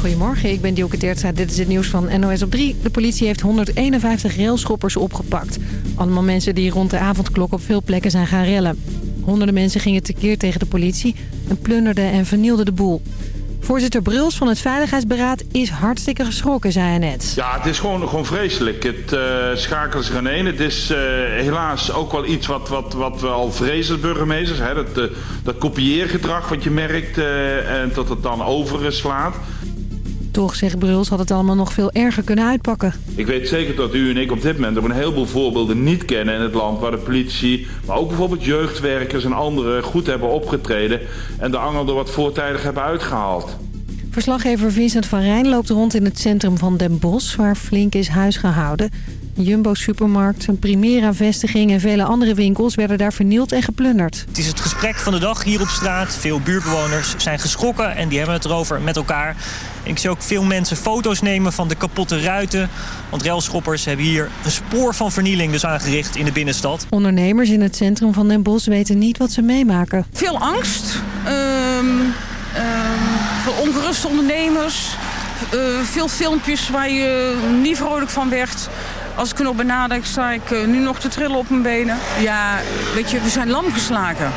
Goedemorgen, ik ben Dielke Teertstra. Dit is het nieuws van NOS op 3. De politie heeft 151 railschoppers opgepakt. Allemaal mensen die rond de avondklok op veel plekken zijn gaan rellen. Honderden mensen gingen tekeer tegen de politie en plunderden en vernielden de boel. Voorzitter Bruls van het Veiligheidsberaad is hartstikke geschrokken, zei hij net. Ja, het is gewoon, gewoon vreselijk. Het uh, schakelt zich aan Het is uh, helaas ook wel iets wat, wat, wat we al vrezen, burgemeesters. Hè? Dat, uh, dat kopieergedrag wat je merkt en dat het dan overslaat. Toch, zegt Bruls, had het allemaal nog veel erger kunnen uitpakken. Ik weet zeker dat u en ik op dit moment op een heleboel voorbeelden niet kennen in het land... waar de politie, maar ook bijvoorbeeld jeugdwerkers en anderen goed hebben opgetreden... en de angel er wat voortijdig hebben uitgehaald. Verslaggever Vincent van Rijn loopt rond in het centrum van Den Bosch... waar flink is huisgehouden. Jumbo-supermarkt, een Primera-vestiging en vele andere winkels werden daar vernield en geplunderd. Het is het gesprek van de dag hier op straat. Veel buurtbewoners zijn geschrokken en die hebben het erover met elkaar. Ik zie ook veel mensen foto's nemen van de kapotte ruiten. Want railschoppers hebben hier een spoor van vernieling dus aangericht in de binnenstad. Ondernemers in het centrum van Den Bosch weten niet wat ze meemaken. Veel angst, um, um, veel ongeruste ondernemers... Uh, veel filmpjes waar je niet vrolijk van werd. Als ik er nog benader, sta ik uh, nu nog te trillen op mijn benen. Ja, weet je, we zijn lam geslagen.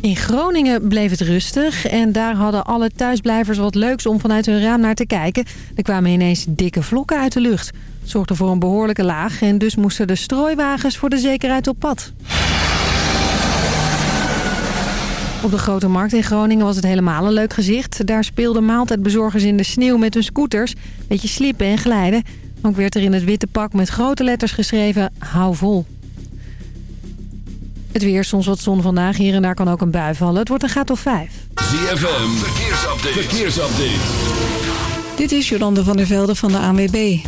In Groningen bleef het rustig en daar hadden alle thuisblijvers wat leuks om vanuit hun raam naar te kijken. Er kwamen ineens dikke vlokken uit de lucht. Het zorgde voor een behoorlijke laag en dus moesten de strooiwagens voor de zekerheid op pad. Op de Grote Markt in Groningen was het helemaal een leuk gezicht. Daar speelden maaltijdbezorgers in de sneeuw met hun scooters. Beetje slippen en glijden. Ook werd er in het witte pak met grote letters geschreven, hou vol. Het weer, soms wat zon vandaag. Hier en daar kan ook een bui vallen. Het wordt een graad of 5. ZFM, verkeersupdate. verkeersupdate. Dit is Jolande van der Velde van de ANWB.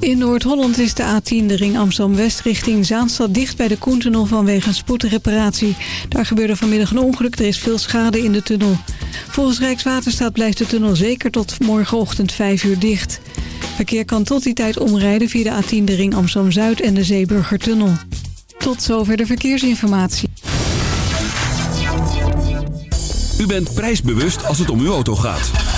In Noord-Holland is de A10 de ring Amsterdam-West richting Zaanstad dicht bij de Koentunnel vanwege een spoedreparatie. Daar gebeurde vanmiddag een ongeluk, er is veel schade in de tunnel. Volgens Rijkswaterstaat blijft de tunnel zeker tot morgenochtend 5 uur dicht. Verkeer kan tot die tijd omrijden via de A10 de ring Amsterdam-Zuid en de Zeeburgertunnel. Tot zover de verkeersinformatie. U bent prijsbewust als het om uw auto gaat.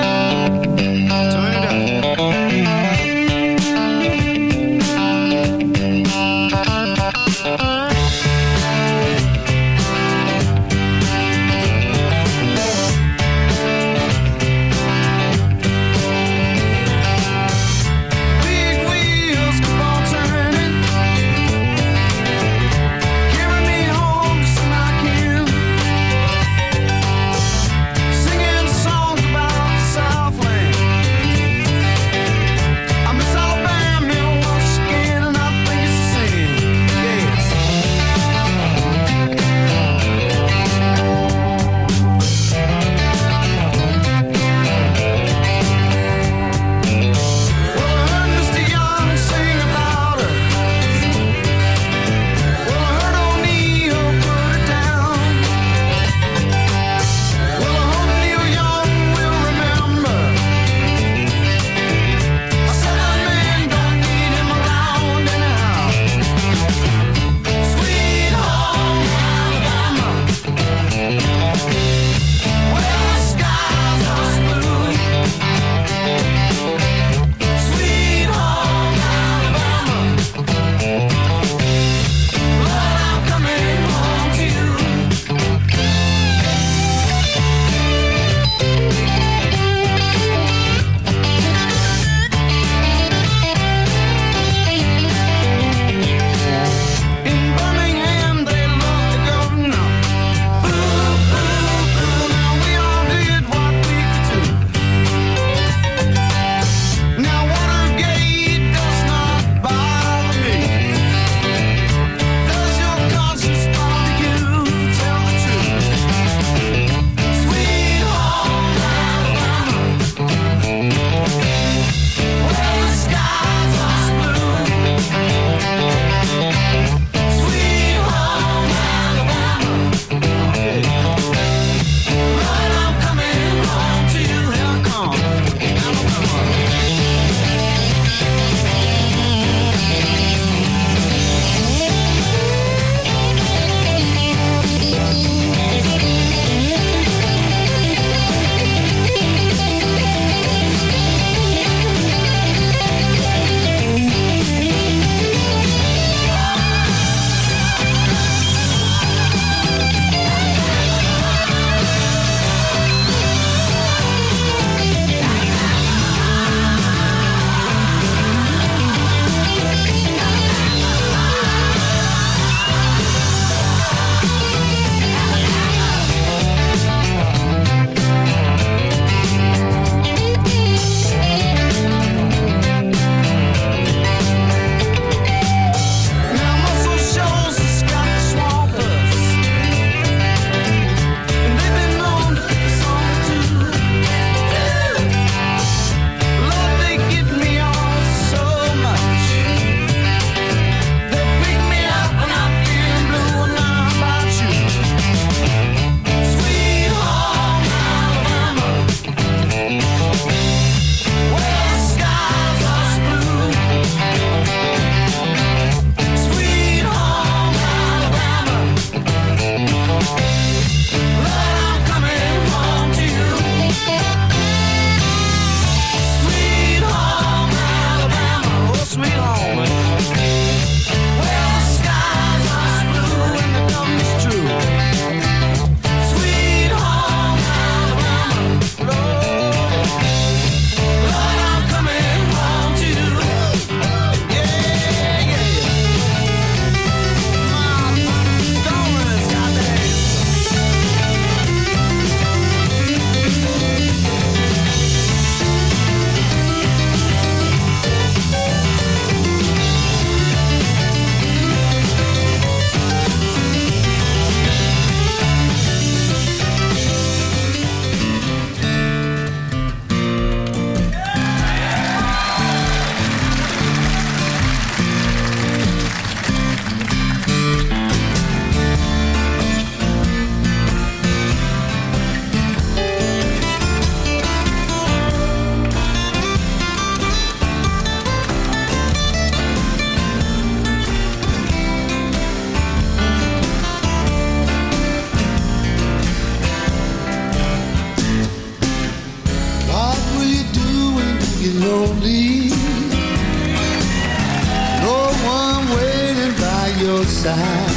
your side.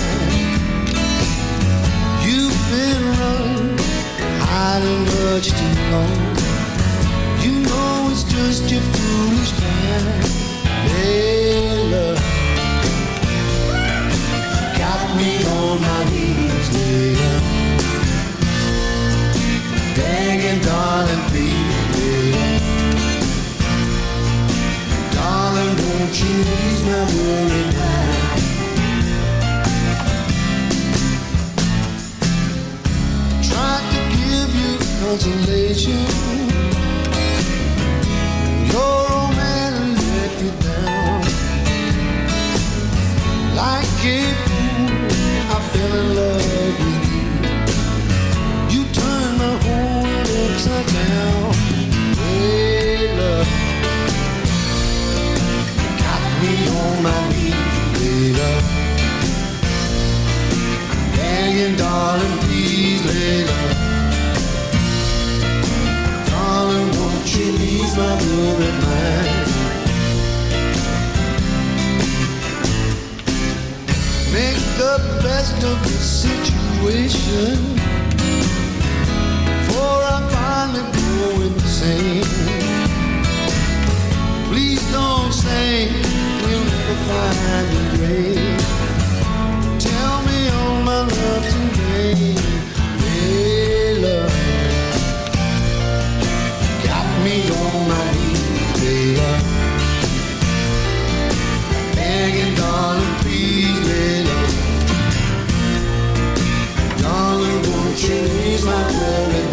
You've been wrong, hiding, done much too long. You know it's just your foolish plan. Hey, love, got me on my knees, baby, Begging, darling, please, baby, Darling, won't you ease my worries? Consolation. Your old let you down. Like I fell in love with you. You turned my whole world upside down. Hey. Got me on my knees, hey. Begging, darling, please, love. Ease my worried? Make the best of the situation. For I finally go insane. Please don't say we'll never find a grave. Tell me all my love today, Don't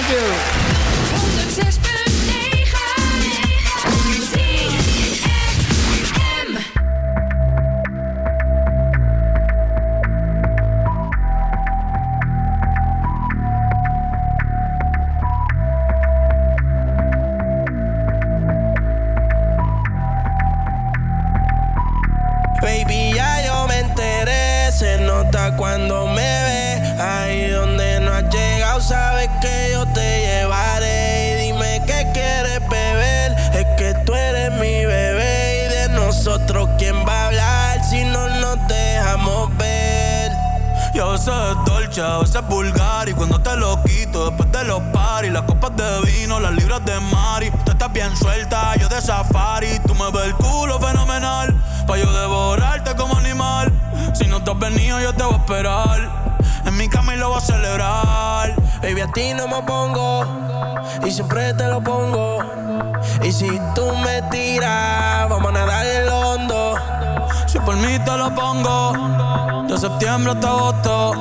Thank you. Ti no me pongo y siempre te lo pongo. Y si tú me tiras, vamos a nadar el hondo. Si por mí te lo pongo De septiembre hasta agosto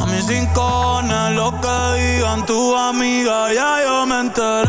A mis rincones Lo que digan tus amigas Ya yo me enteré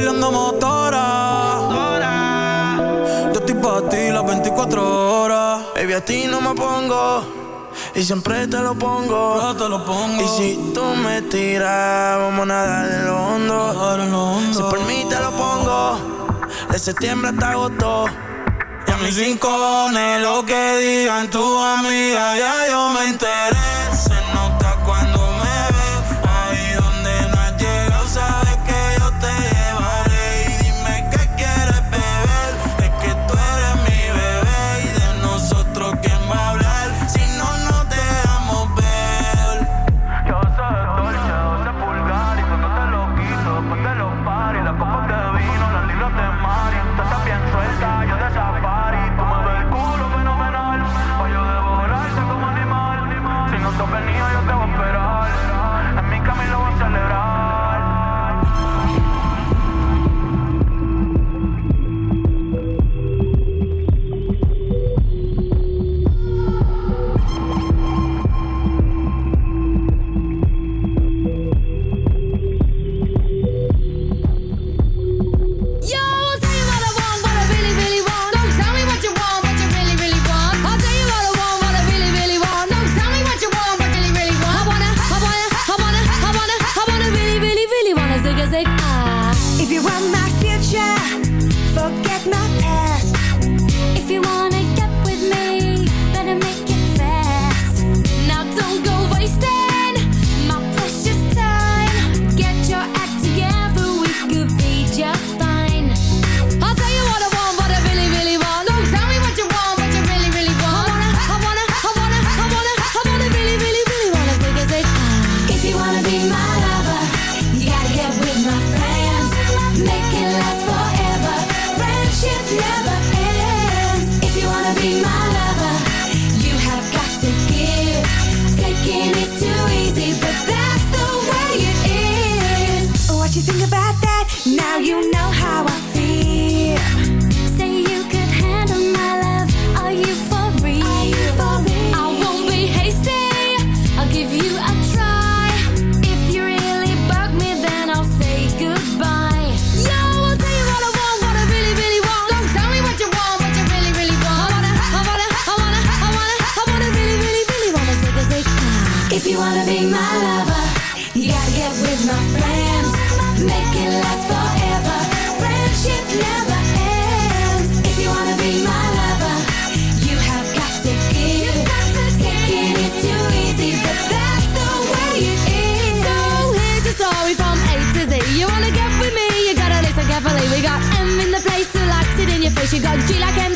bailando motora. Yo estoy para ti las 24 horas. Baby, a ti no me pongo. Y siempre te lo pongo. Yo te lo pongo. Y si tú me tiras, vamos a nadar en lo hondo. En lo hondo. Si por mí te lo pongo. De septiembre hasta agosto. Y a mis rincones, lo que digan tu amiga, ya yo me enteré. she got G like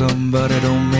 somebody don't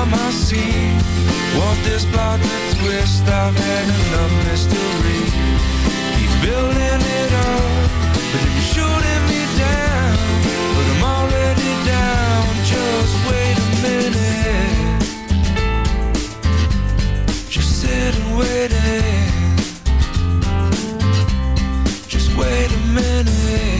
time I see. Want this plot to twist I've had enough mystery. Keep building it up But you're shooting me down But I'm already down. Just wait a minute. Just sit and wait Just wait a minute.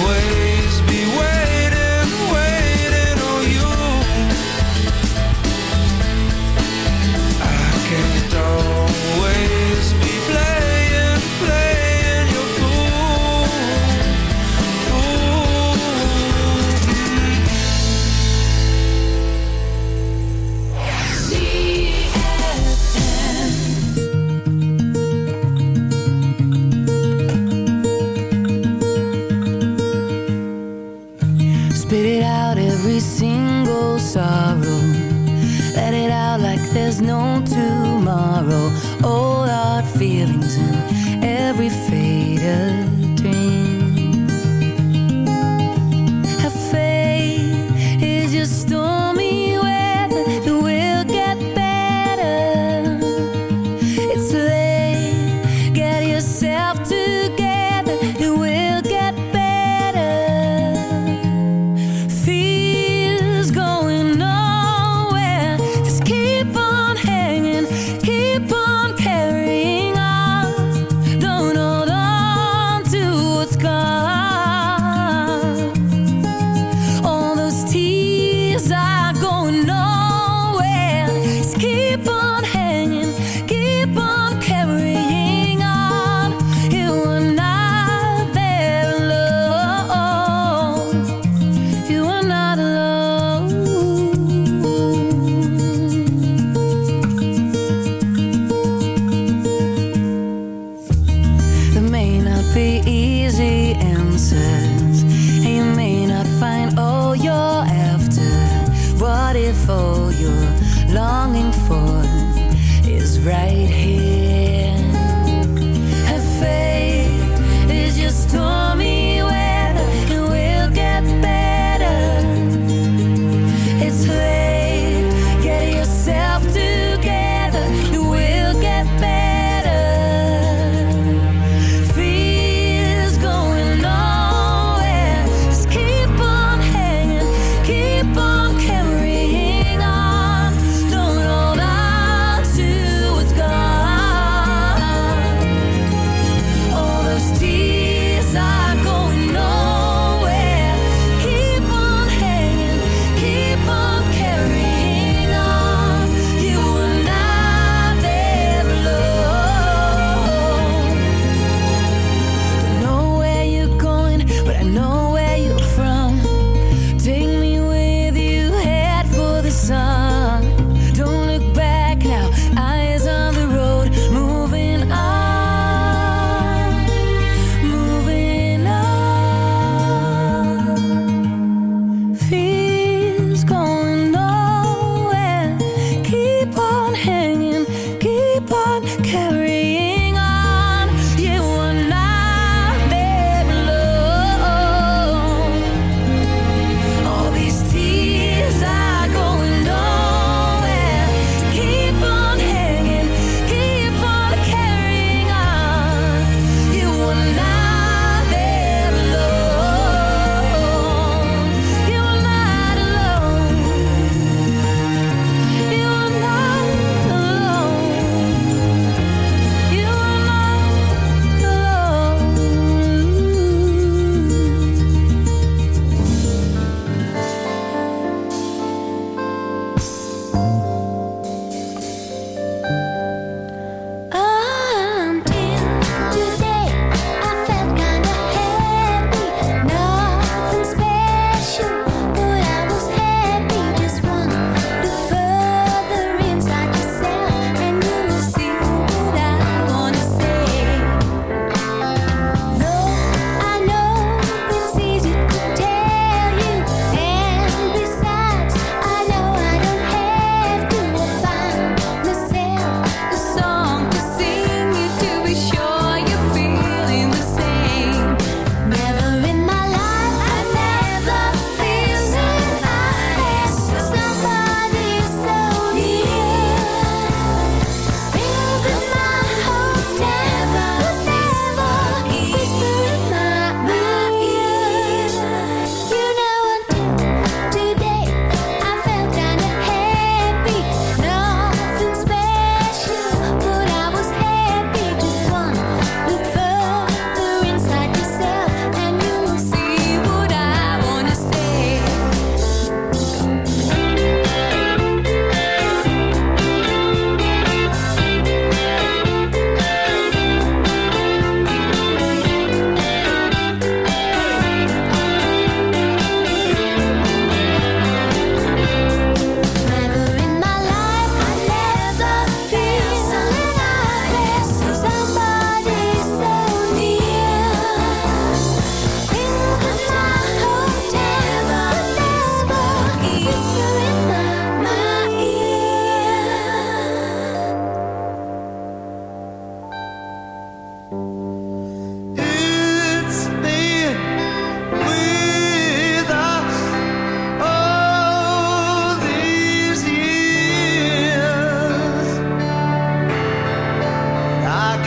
away.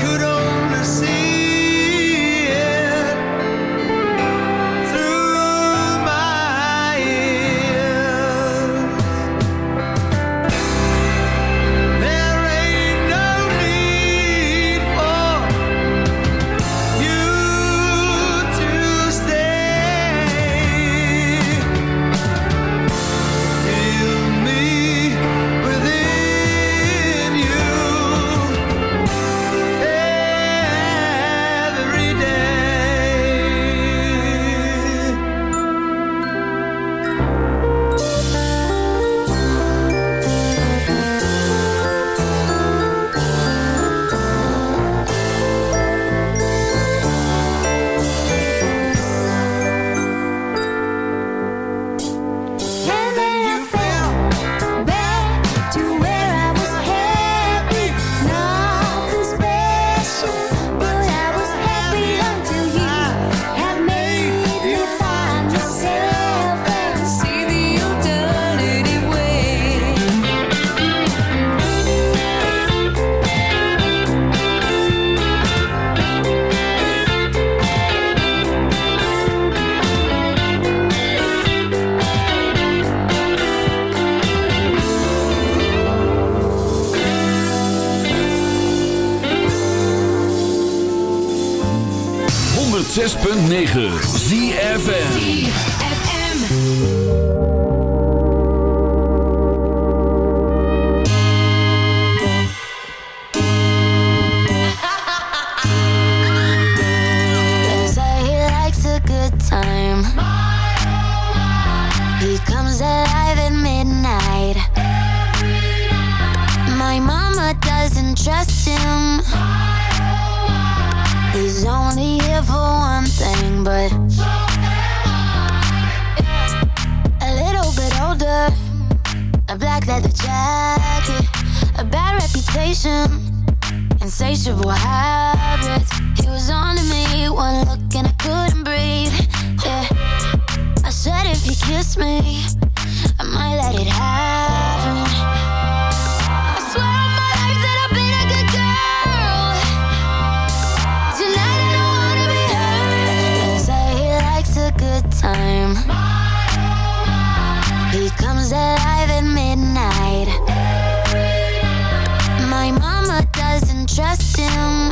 could comes alive at midnight. My mama doesn't trust him. He's only here for one thing, but a little bit older. A black leather jacket, a bad reputation insatiable habits. He was on to me, one look and I couldn't breathe. Kissed me, I might let it happen. I swear on my life that I've been a good girl. Tonight I don't wanna be hurt. He likes a good time. He comes alive at midnight. My mama doesn't trust him.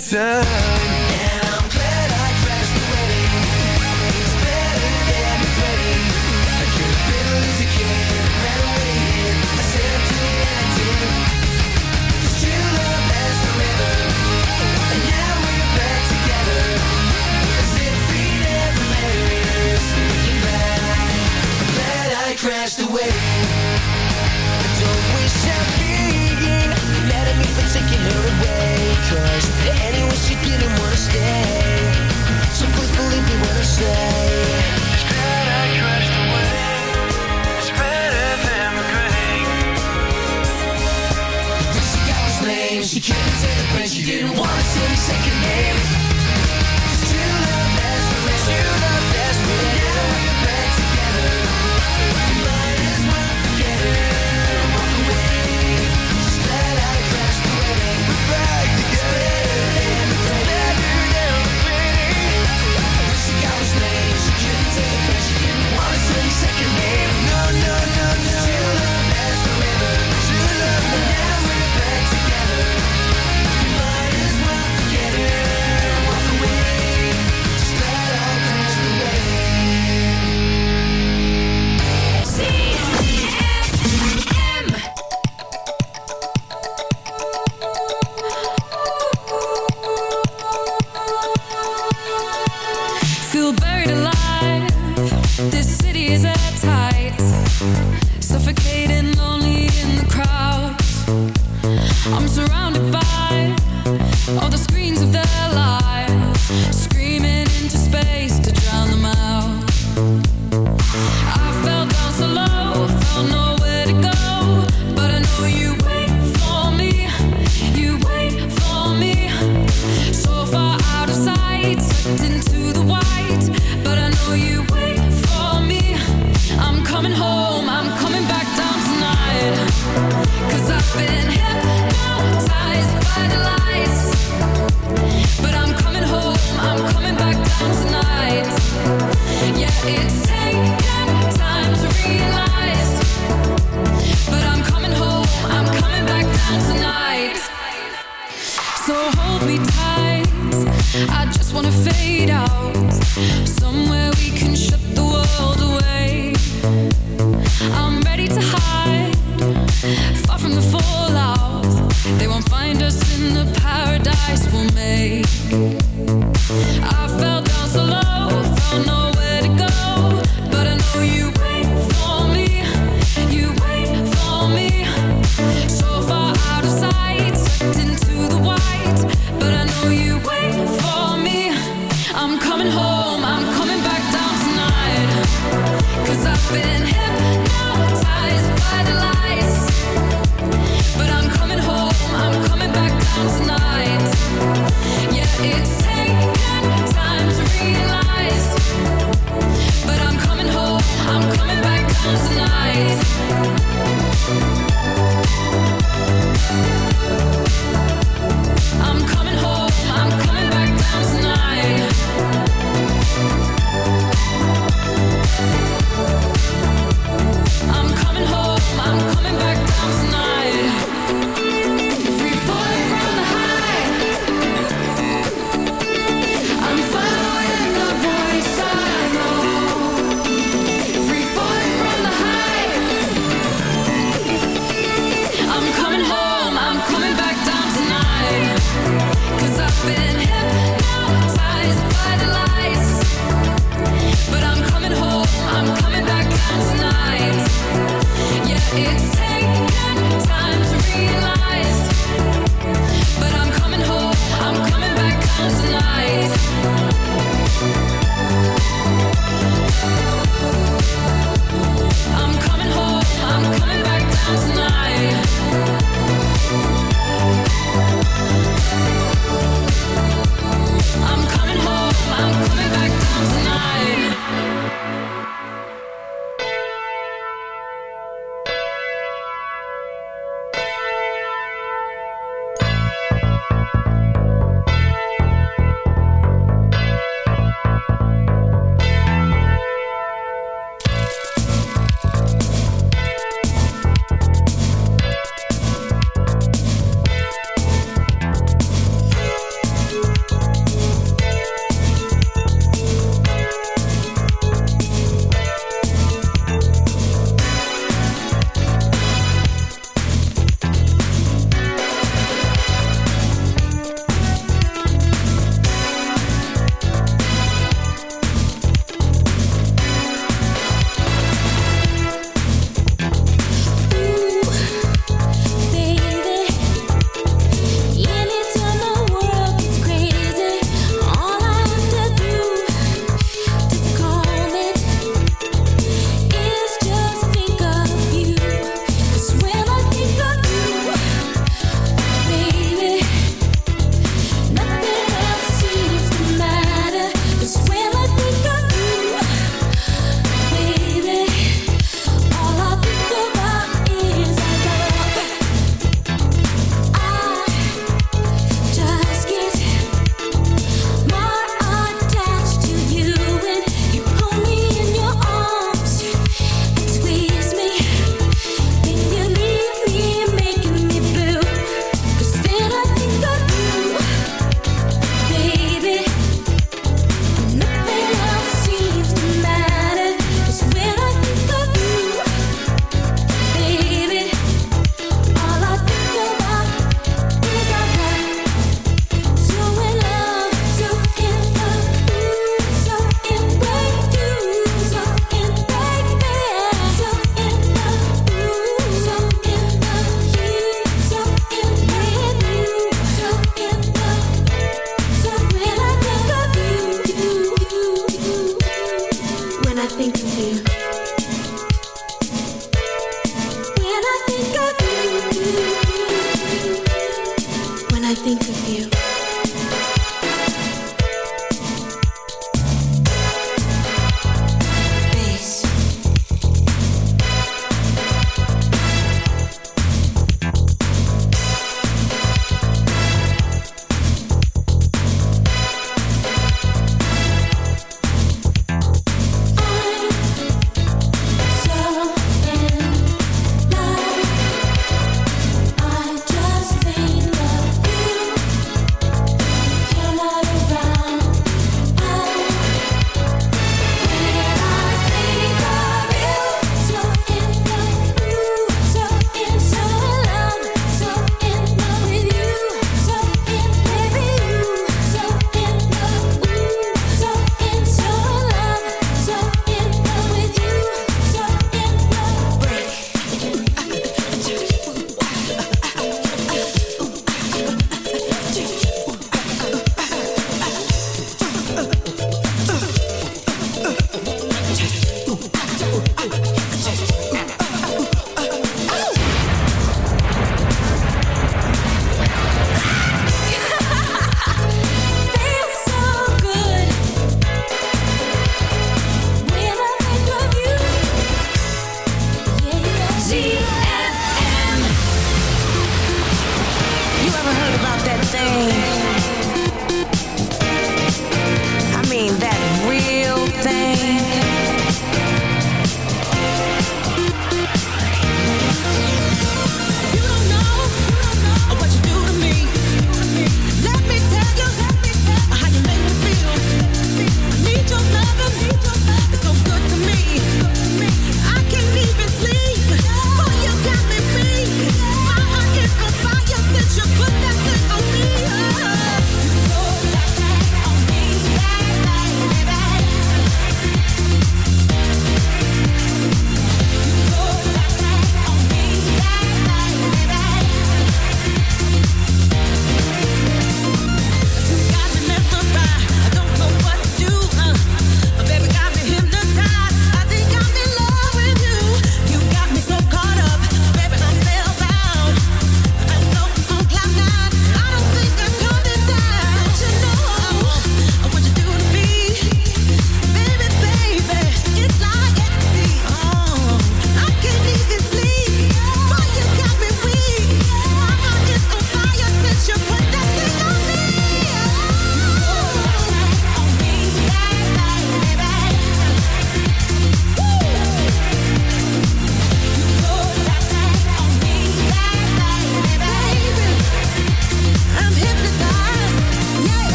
dancing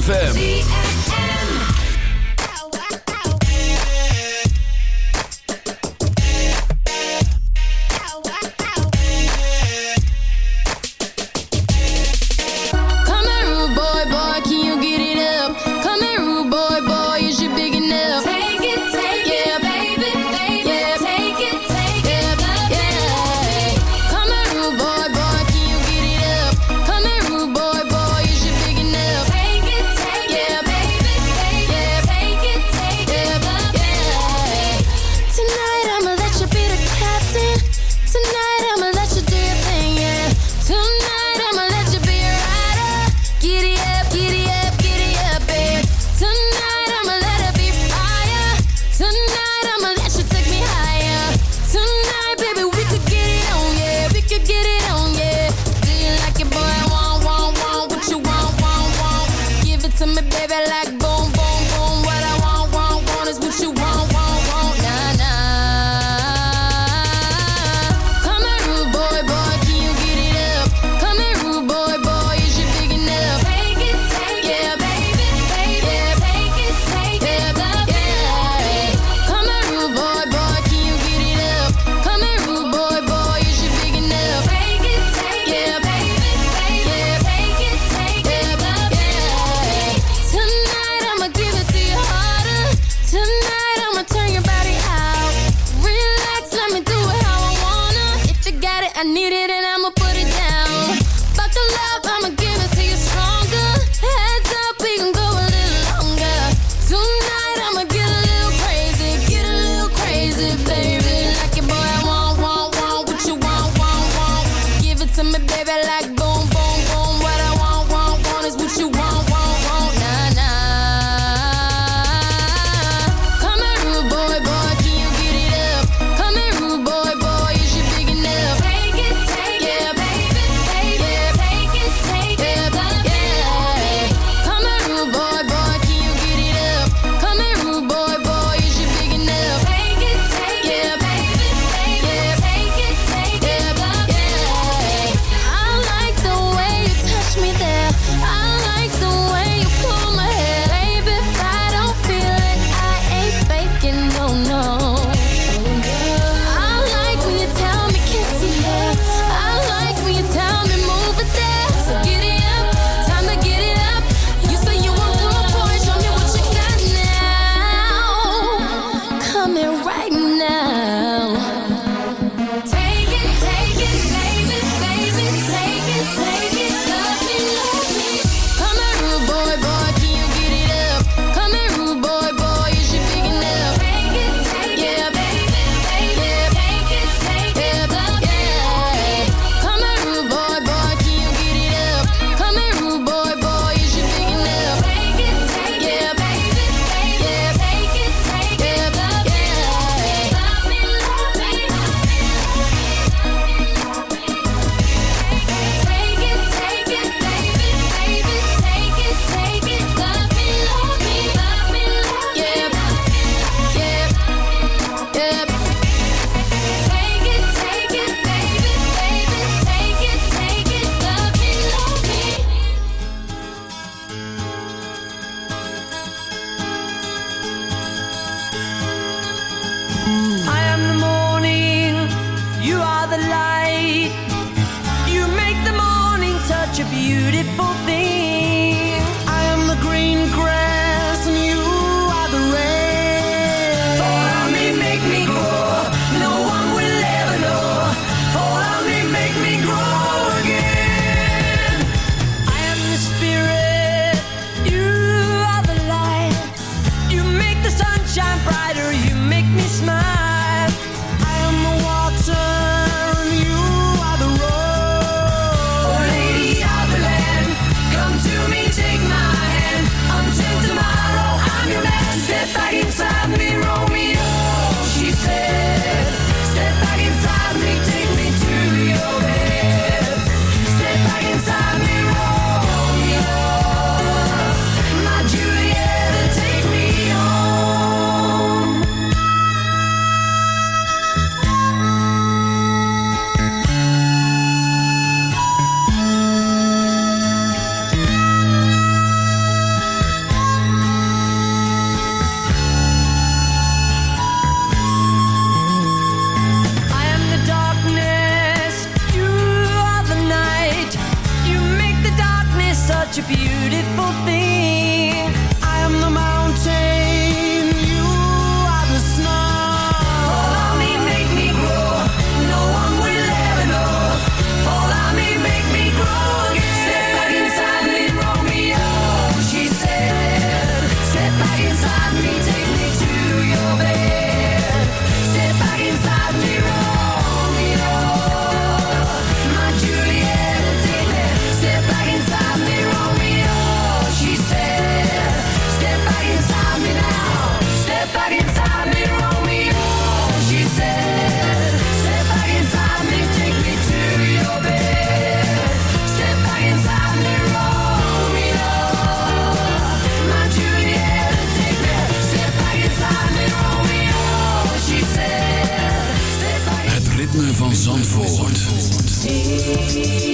ZFM. such a beautiful thing. me.